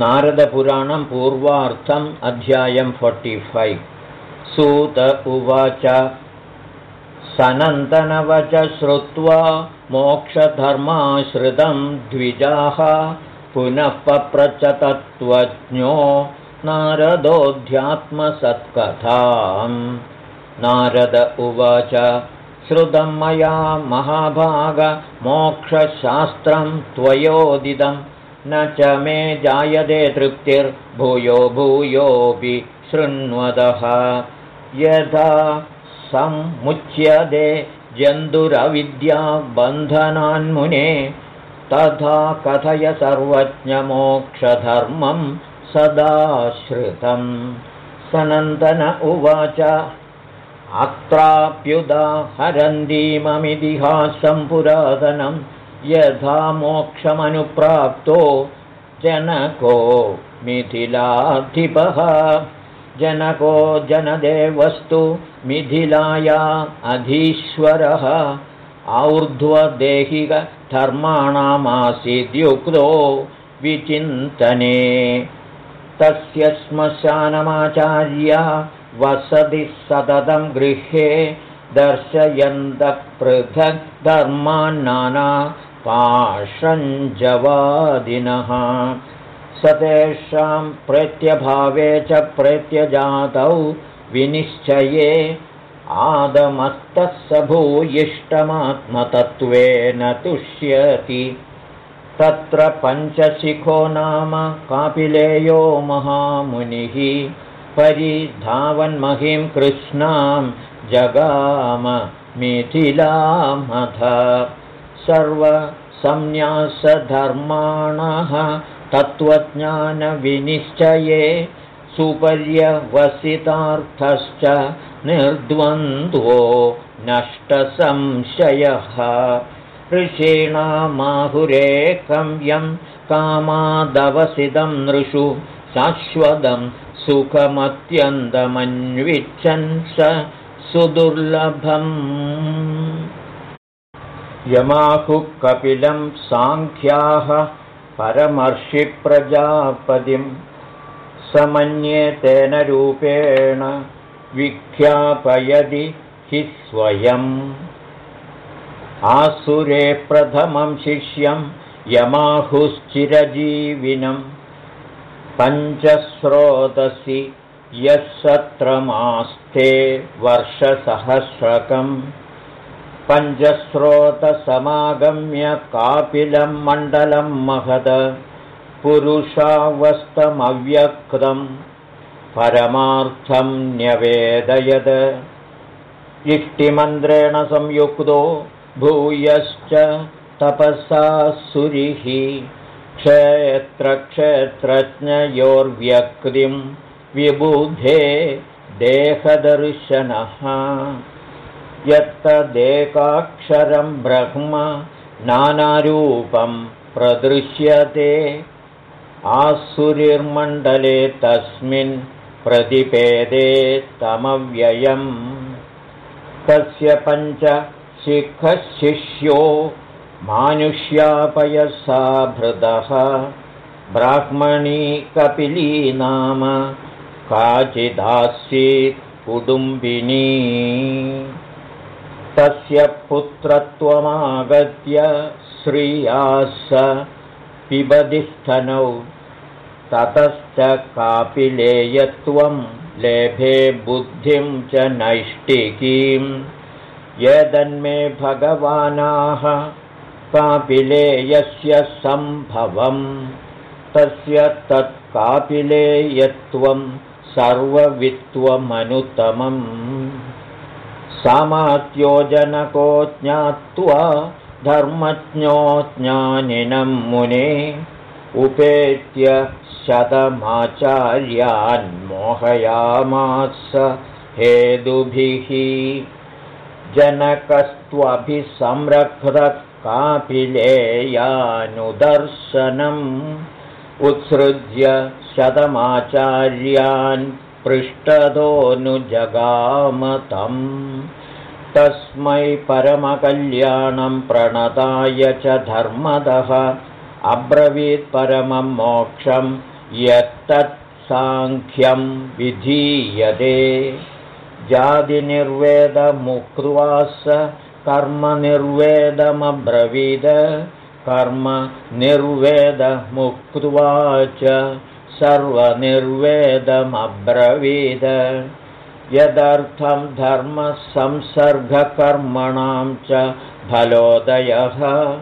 नारदपुराणं पूर्वार्थम् अध्यायं फोर्टिफैव् सूत उवाच सनन्दनवच श्रुत्वा मोक्षधर्माश्रितं द्विजाः पुनः पप्रच तत्त्वज्ञो नारदोऽध्यात्मसत्कथाम् नारद उवाच श्रुतं मया महाभागमोक्षशास्त्रं त्वयोदिदं न च मे जायते तृप्तिर्भूयो भूयोऽपि शृण्वदः। यथा समुच्यते जन्तुरविद्याबन्धनान्मुने तथा कथय सर्वज्ञमोक्षधर्मं सदा श्रुतम् सनन्दन उवाच अत्राप्युदाहरन्दीममितिहासं पुरातनं यथा मोक्षमनुप्राप्तो जनको मिथिलाधिपः। जनको जनदेवस्तु मिथिलाया अधीश्वरः। और्ध्वदेहिकधर्माणामासीद्युक्तो विचिन्तने। तस्य श्मशानमाचार्या वसति सततं गृहे दर्शयन्तः पृथक् धर्मान्नाना पाषञ्जवादिनः स तेषां प्रत्यभावे च प्रत्यजातौ विनिश्चये आदमस्तः स भूयिष्टमात्मतत्त्वेन तुष्यति। तत्र पञ्चशिखो नाम कापिलेयो महामुनिः। परिधावन्महीं कृष्णां जगाम मिथिलामथ सर्वसंन्यासधर्माणः तत्त्वज्ञानविनिश्चये सुपर्यवसितार्थश्च निर्द्वन्द्वो नष्टसंशयः। ऋषीणामाहुरेकं यं कामादवसितं नृषु शाश्वतं सुखमत्यन्तमन्विच्छन् स सुदुर्लभम् यमाहुः कपिलं साङ्ख्याः परमर्षिप्रजापतिं समन्ये तेन रूपेण विख्यापयदि हि स्वयम् आसुरे प्रथमं शिष्यं यमाहुश्चिरजीविनं पञ्चस्रोतसि यः सत्रमास्ते वर्षसहस्रकम् पञ्चस्रोतसमागम्य कापिलं मण्डलं महद पुरुषावस्तमव्यक्तं परमार्थं न्यवेदयद। इष्टिमन्त्रेण संयुक्तो भूयश्च तपसा सुरिः क्षेत्रक्षेत्रज्ञयोर्व्यक्तिं विबुधे देहदर्शनः यत्तदेकाक्षरं ब्रह्म नानारूपं प्रदृश्यते। आसुरिर्मण्डले तस्मिन् प्रतिपेदे तमव्ययम्। तस्य पञ्चशिखशिष्यो मानुष्यापयसा भृतः। ब्राह्मणी कपिली नाम काचिदासीत् कुटुम्बिनी तस्य पुत्रत्वमागत्य श्रिया स पिबदिस्थनौ ततश्च कापिलेयत्वं लेभे बुद्धिं च नैष्टिकीं यदन्मे भगवानाः कापिलेयस्य सम्भवम् तस्य तत्कापिलेयत्वं सर्ववित्वमनुतमम् सामात्योजनको ज्ञात्वा धर्मज्ञो ज्ञानिनं मुने उपेत्य शतमाचार्यान्मोहयामास हेदुभिः जनकस्त्वभिसंरक्षकापिलेयानुदर्शनम् उत्सृज्य शतमाचार्यान् पृष्ठतोऽनुजगामतम् तस्मै परमकल्याणं प्रणताय च धर्मदः। अब्रवीत् परमं मोक्षं यत्तत्साङ्ख्यं विधीयते। जातिनिर्वेदमुक्त्वा स कर्मनिर्वेदमब्रवीद। कर्म निर्वेदमुक्त्वा च सर्वनिर्वेदमब्रवीद। यदर्थं धर्मसंसर्गकर्मणां च फलोदयः।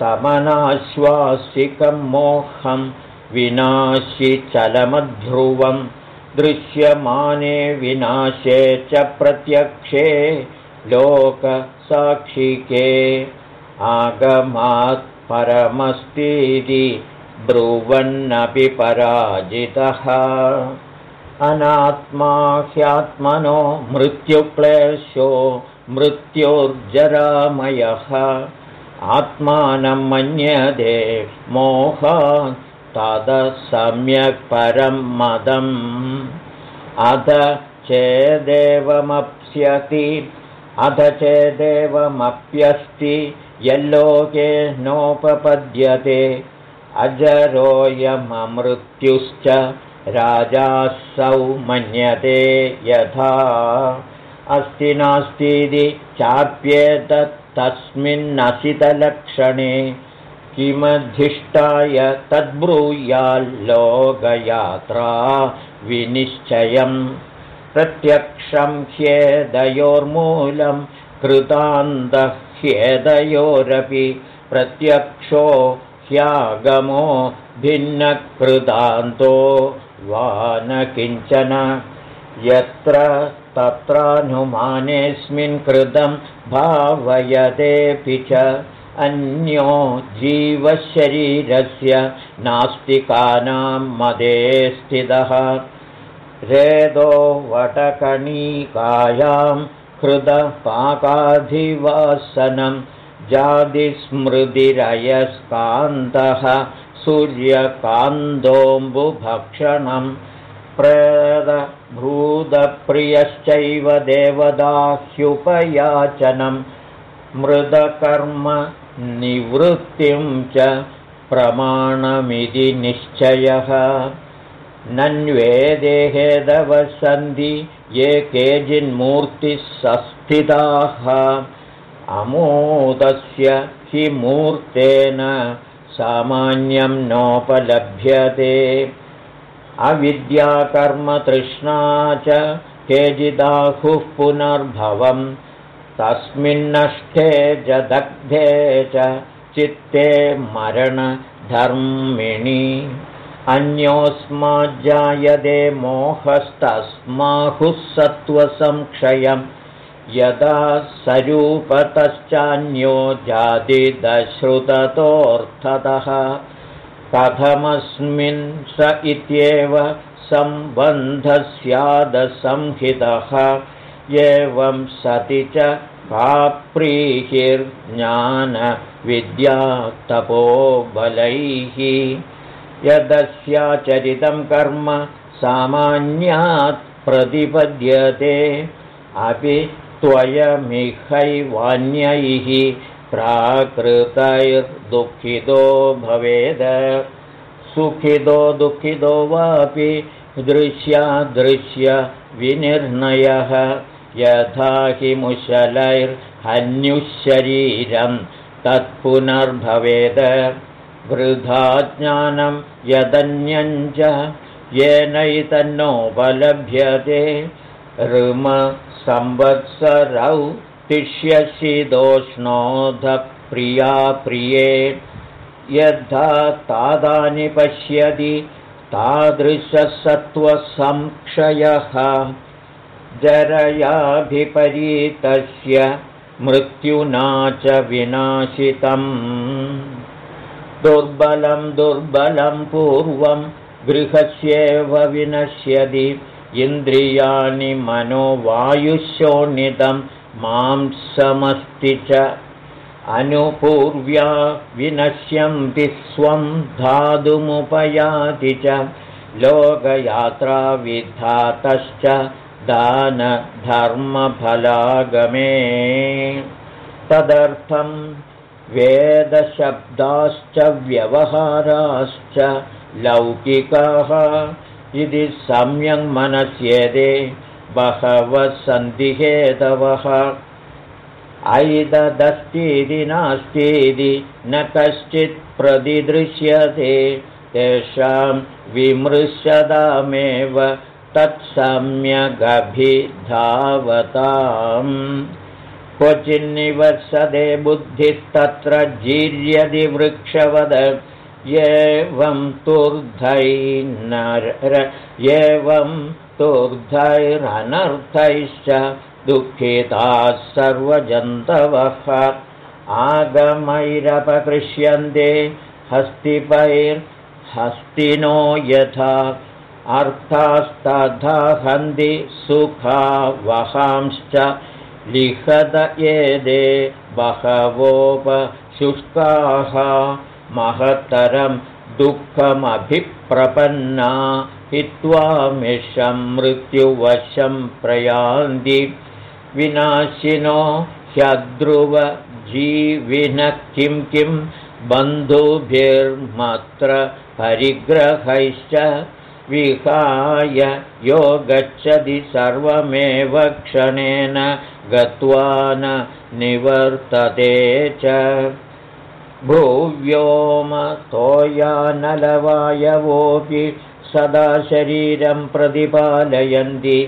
तमनाश्वासिकं मोहं विनाशि चलमध्रुवं। दृश्यमाने विनाशे च प्रत्यक्षे लोकसाक्षिके। आगमात् परमस्तीति ब्रुवन्नपि पराजितः। अनात्मा ह्यात्मनो मृत्युक्लेशो मृत्योर्जरामयः। आत्मानं मन्यते मोहा तद सम्यक् परं मदम्। अध चेदेवमप्स्यति अध चेदेवमप्यस्ति यल्लोके नोपपद्यते अजरोऽयममृत्युश्च राजासौ मन्यते यथा। अस्ति नास्तीति चाप्येतत्तस्मिन्नसितलक्षणे किमधिष्ठाय तद्ब्रूयाल्लोकयात्रा विनिश्चयम्। प्रत्यक्षं ह्येदयोर्मूलं कृतान्तह्येदयोरपि प्रत्यक्षो ह्यागमो भिन्नकृतान्तो वा न किञ्चन यत्र तत्रानुमानेऽस्मिन् कृतं भावयतेऽपि च अन्यो जीवशरीरस्य नास्तिकानां मदे स्थितः। रेदो वटकणीकायां हृदपाकाधिवासनं जातिस्मृतिरयस्कान्तः सूर्यकान्दोऽम्बुभक्षणं प्रेदभूतप्रियश्चैव देवदाह्युपयाचनं मृदकर्म निवृत्तिं च प्रमाणमिति निश्चयः। नन्वेदेहेदवसन्धि ये केचिन्मूर्तिः सस्थिताः अमोदस्य हि मूर्तेन सामान्यं नोपलभ्यते। अविद्याकर्मतृष्णा च केचिदाहुः पुनर्भवं तस्मिन्नष्टे दग्धे च चित्ते मरणधर्मिणि। अन्योऽस्माज्जायते मोहस्तस्माहुः सत्त्वसंक्षयम् यदा सरूपतश्चान्यो जातिदश्रुततोऽर्थतः कथमस्मिन् स इत्येव सम्बन्धस्यादसंहितः एवं सति च काप्रीहिर्ज्ञानविद्यातपो बलैः यदस्याचरितं कर्म सामान्यात् प्रतिपद्यते। अपि त्वयमिहैवान्यैः प्राकृतैर्दुःखितो भवेद। सुखितो दुःखितो वापि दृश्यादृश्यविनिर्णयः। यथा हि मुशलैर्हन्युशरीरं तत्पुनर्भवेद। वृथा ज्ञानं यदन्यञ्च येनैतन्नोपलभ्यते ऋम संवत्सरौ तिष्यसिदोष्णोधप्रिया प्रिये। यद्धा तादानि पश्यति तादृशसत्त्वसंक्षयः। जरयाभिपरीतस्य मृत्युना च विनाशितम्। दुर्बलं दुर्बलं पूर्वं गृहस्येव विनश्यति इन्द्रियाणि मनोवायुशोणितं मांसमस्ति च। अनुपूर्व्या विनश्यन्ति स्वं धातुमुपयाति च। लोकयात्राविधातश्च दानधर्मफलागमे। तदर्थं वेदशब्दाश्च व्यवहाराश्च लौकिकाः इति सम्यङ् मनस्येदे बहवः सन्धिहेतवः। ऐददस्तीति नास्तीति न कश्चित् प्रतिदृश्यते तेषां विमृश्यतामेव तत्सम्यगभिधावताम्। क्वचिन्निवर्षदे बुद्धिस्तत्र जीर्यदि वृक्षवद एवं तुर्धैर्नर एवं तुर्धैरनर्थैश्च दुःखिताः सर्वजन्तवः। आगमैरपकृष्यन्ते हस्तिपैर्हस्तिनो यथा। अर्थास्तथा हन्ति सुखा वहांश्च लिखत एदे बहवोपशुष्काः महत्तरं दुःखमभिप्रपन्ना हित्वा मिषं मृत्युवशं प्रयान्ति। विनाशिनो ह्यद्रुवजीविनः किं किं बन्धुभिर्मत्र परिग्रहैश्च विहाय यो गच्छति सर्वमेव क्षणेन गत्वा न निवर्तते च भूव्योमतोयानलवायवोऽपि सदा शरीरं प्रतिपालयन्ति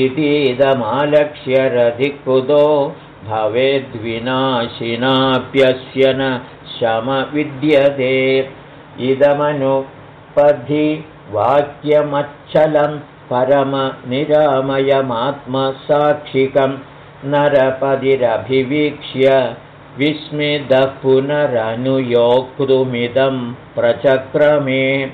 इतीदमालक्ष्य रधिकुतो भवेद्विनाशिनाप्यस्य न शमविद्यते। इदमनुपधि वाक्यमच्छलं परमनिरामयमात्मसाक्षिकं नरपदिरभिवीक्ष्य विस्मितः पुनरनुयोक्तुमिदं प्रचक्रमे।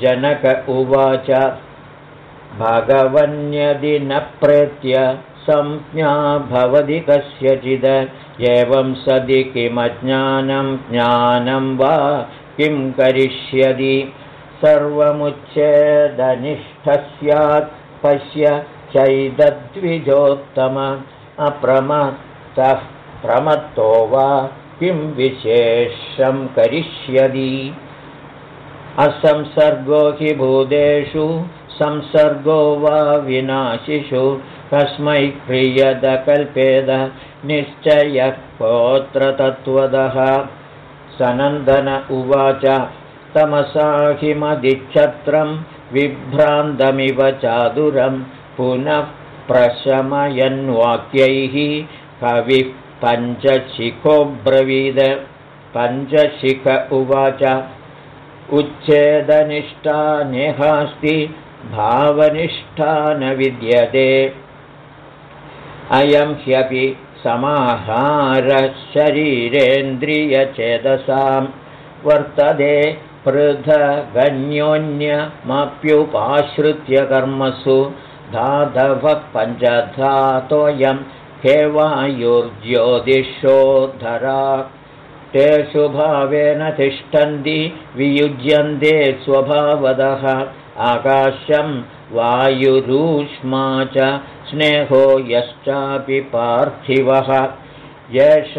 जनक उवाच भगवन्यदि न प्रेत्य संज्ञा भवति कस्यचिद। एवं सदि किमज्ञानं ज्ञानं वा किं करिष्यति। सर्वमुच्चेदनिष्ठः स्यात् पश्य चैदद्विजोत्तम अप्रमत्तः प्रमत्तो वा किं विशेषं करिष्यति? असंसर्गो हि भूतेषु संसर्गो वा विनाशिषु कस्मै क्रियदकल्पेद निश्चयः पोत्र तत्त्वदः सनन्दन उवाच तमसा हिमदिच्छत्रं विभ्रान्तमिव चादुरं पुनः प्रशमयन्वाक्यैः कविः पञ्चशिखोऽब्रवीद। पञ्चशिख उवाच उच्छेदनिष्ठा नेहास्ति भावनिष्ठा न विद्यते। अयं ह्यपि समाहारशरीरेन्द्रियचेदसां वर्तते पृथगन्योन्यमप्युपाश्रित्य कर्मसु धाधवः पञ्चधातोऽयं हेवायुर्ज्योतिषोद्धरा तेषु भावेन तिष्ठन्ति वियुज्यन्ते स्वभावदः। आकाशं वायुरूष्मा च स्नेहो यश्चापि पार्थिवः। एष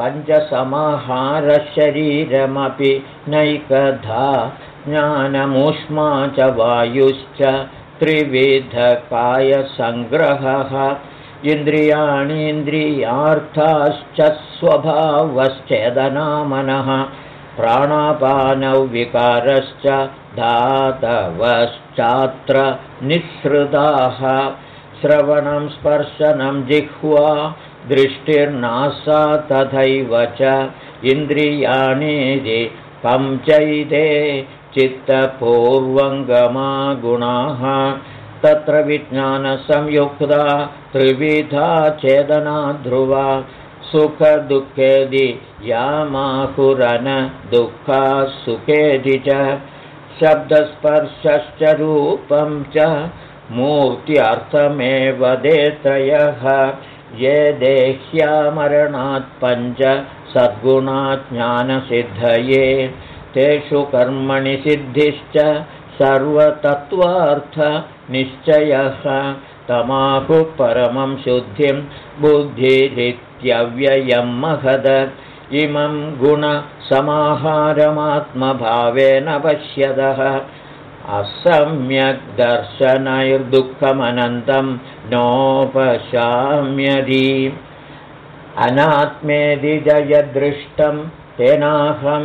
पञ्चसमाहारशरीरमपि नैकधा ज्ञानमूष्मा च वायुश्च त्रिविधकायसङ्ग्रहः इन्द्रियाणीन्द्रियार्थाश्च स्वभावश्चेदनामनः प्राणापानौ विकारश्च धातवश्चात्र निःसृताः। श्रवणं स्पर्शनं जिह्वा दृष्टिर्नासा तथैव च। इन्द्रियाणीति पञ्चैते चित्तपूर्वङ्गमागुणाः तत्र विज्ञानसंयुक्ता त्रिविधा चेदना ध्रुवा सुखदुःखेदि यामाहुरन दुःखा सुखेदि च शब्दस्पर्शश्च रूपं च मूर्त्यर्थमेव देत्रयः ये देह्यामरणात् पञ्च सद्गुणाज्ञानसिद्धये तेषु कर्मणि सिद्धिश्च सर्वतत्त्वार्थनिश्चयः। तमाहुः परमं शुद्धिं बुद्धिरित्यव्ययं महद। इमं गुणसमाहारमात्मभावेन पश्यतः असम्यग्दर्शनैर्दुःखमनन्तं नोपशाम्यदि अनात्मेदि जयदृष्टं तेनाहं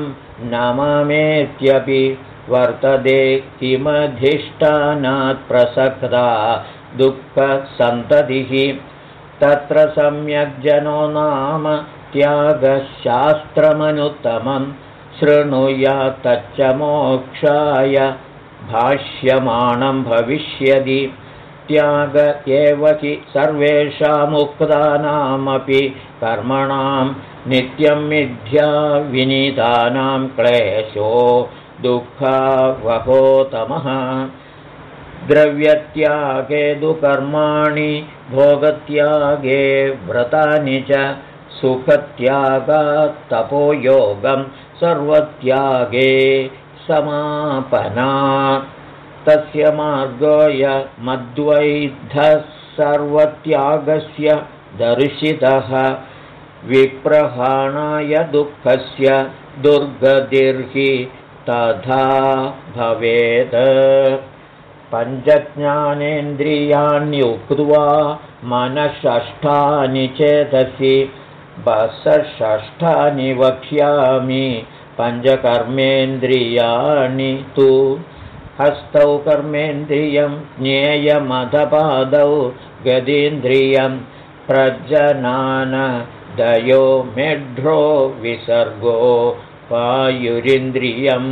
नममेत्यपि वर्तते किमधिष्ठानात् प्रसक्ता दुःखसन्ततिः। तत्र सम्यग्जनो नाम त्यागशास्त्रमनुत्तमं शृणुयात्तच्च मोक्षाय भाष्यमाणं भविष्यति। त्याग एव हि सर्वेषामुक्तानामपि कर्मणां नित्यं मिथ्या विनीतानां क्लेशो दुःखावहोतमः द्रव्यत्यागे दुकर्माणि भोगत्यागे व्रतानि च सुखत्यागात्तपोयोगं सर्वत्यागे समापना। तस्य मार्गोऽयमद्वैधः सर्वत्यागस्य दर्शितः। विप्रहाणाय दुःखस्य दुर्गतिर्हि तथा भवेत् पञ्चज्ञानेन्द्रियाण्युक्त्वा मनःषष्ठानि चेतसि। बसषष्ठानि वक्ष्यामि। पञ्चकर्मेन्द्रियाणि तु। हस्तौ कर्मेन्द्रियं ज्ञेयमधपादौ गदीन्द्रियं प्रजनानदयो मेढ्रो विसर्गो वायुरिन्द्रियम्।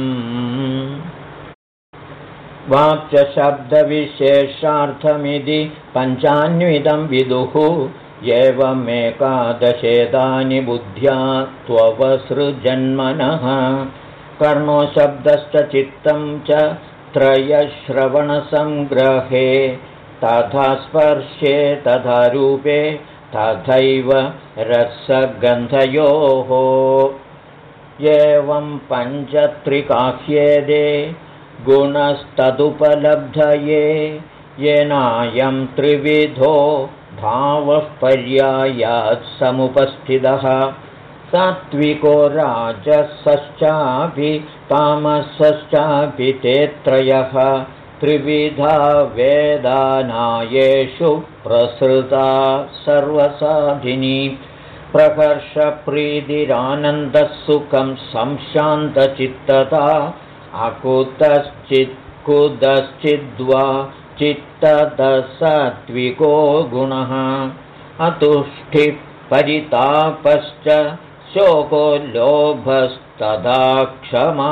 वाक्यशब्दविशेषार्थमिति पञ्चान्वितं विदुः एवमेकादशेतानि बुद्ध्या त्ववसृजन्मनः। कर्णो शब्दश्च चित्तं च त्रयश्रवणसङ्ग्रहे तथा स्पर्शे तथा रूपे तथैव रसगन्धयोः एवं पञ्चत्रिकाह्येदे गुणस्तदुपलब्धये येनायं त्रिविधो भावः पर्यायात् समुपस्थितः। सात्विको राजसश्चापि तामसश्चापि ते त्रयः त्रिविधा वेदानायेषु प्रसृता सर्वसाधिनी प्रकर्षप्रीतिरानन्दसुखं संशान्तचित्तता अकुतश्चित्कुदश्चिद्वा चित्तदसत्विको गुणः अतुष्ठिपरितापश्च शोको लोभस्तदा क्षमा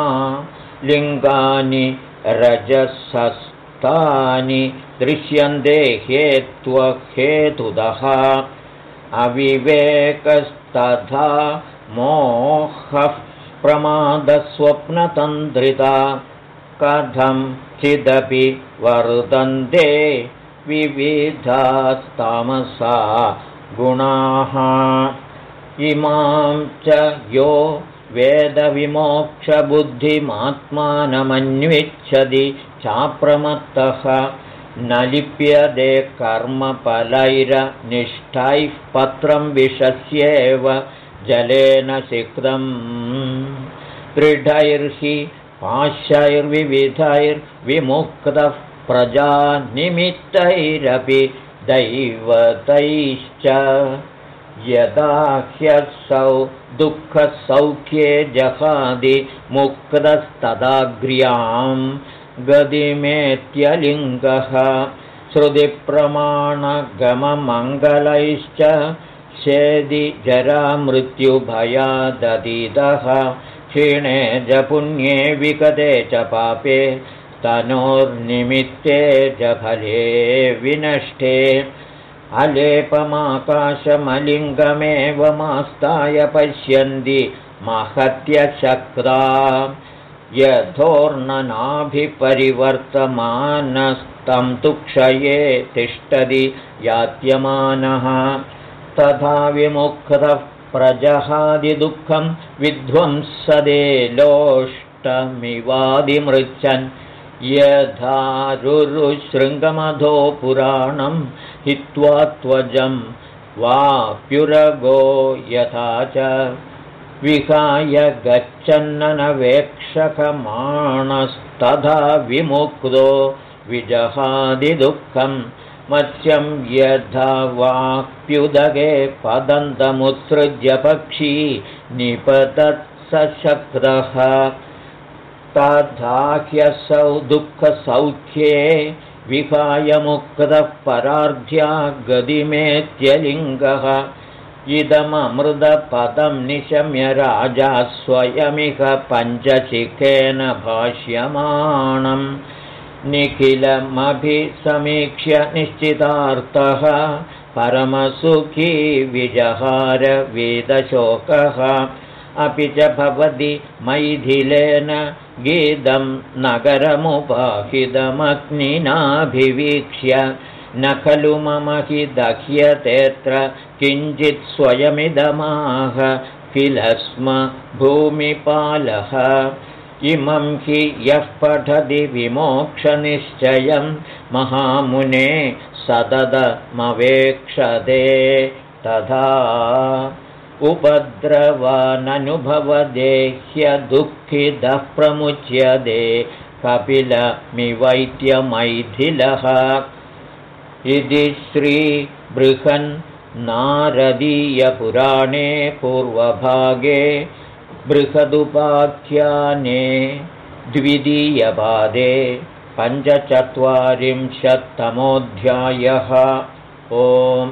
लिङ्गानि रजसस्तानि दृश्यन्ते हेत्वहेतुदः अविवेकस्तथा मोहः प्रमादस्वप्नतन्द्रिता। कथं चिदपि वर्तन्ते विविधास्तामसा गुणाः। इमां च यो वेदविमोक्षबुद्धिमात्मानमन्विच्छति चाप्रमत्तः न लिप्यते कर्मफलैरनिष्ठैः पत्रं विषस्येव जलेन सिक्तम्। दृढैर्हि पाश्यैर्विविधैर्विमुक्तः प्रजानिमित्तैरपि दैवतैश्च। यदा ह्यसौ दुःखसौख्ये जहादि मुक्तस्तदाग्र्यां गदिमेत्यलिङ्गः श्रुतिप्रमाणगममङ्गलैश्च शेदि जरामृत्युभयादधीतः क्षीणे जपुण्ये विकते च पापे तनोर्निमित्ते च फले विनष्टे। अलेपमाकाशमलिङ्गमेवमास्ताय पश्यन्ति महत्यशक्ता यथोर्णनाभिपरिवर्तमानस्तं तुक्षये तिष्ठति यात्यमानः। तथा विमुक्तः प्रजहादिदुःखं विध्वंसदे लोष्टमिवादिमृच्छन्। यथारुरुशृङ्गमधो पुराणं हित्वा त्वजं वाप्युरगो यथा च विहाय गच्छन्ननवेक्षकमाणस्तथा विमुक्तो विजहादिदुःखम् मत्स्यं यथा वाप्युदगे पदन्तमुत्सृज्य पक्षी निपतत्सशब्दः तथा ह्यसौ दुःखसौख्ये विहाय मुक्तः परार्ध्या गदिमेत्यलिङ्गः इदममृतपदं निशम्य राजा स्वयमिह पञ्चशिखेन भाष्यमाणम्। निखिलमभिसमीक्ष्य निश्चितार्थः परमसुखी विजहारवेदशोकः अपि च भवति मैथिलेन गीतं नगरमुपाहितमग्निनाभिवीक्ष्य न खलु मम हि दह्यतेऽत्र किञ्चित् स्वयमिदमाह किल स्म भूमिपालः। इमं हि यः पठति विमोक्षनिश्चयं महामुने सततमवेक्षते तथा। उपद्रवाननुभवदेह्यदुःखितः प्रमुच्यते कपिलमिवैत्यमैथिलः इति श्रीबृहन्नारदीयपुराणे पूर्वभागे बृहदुपाख्याने द्वितीयपादे पञ्चचत्वारिंशत्तमोऽध्यायः। ओम्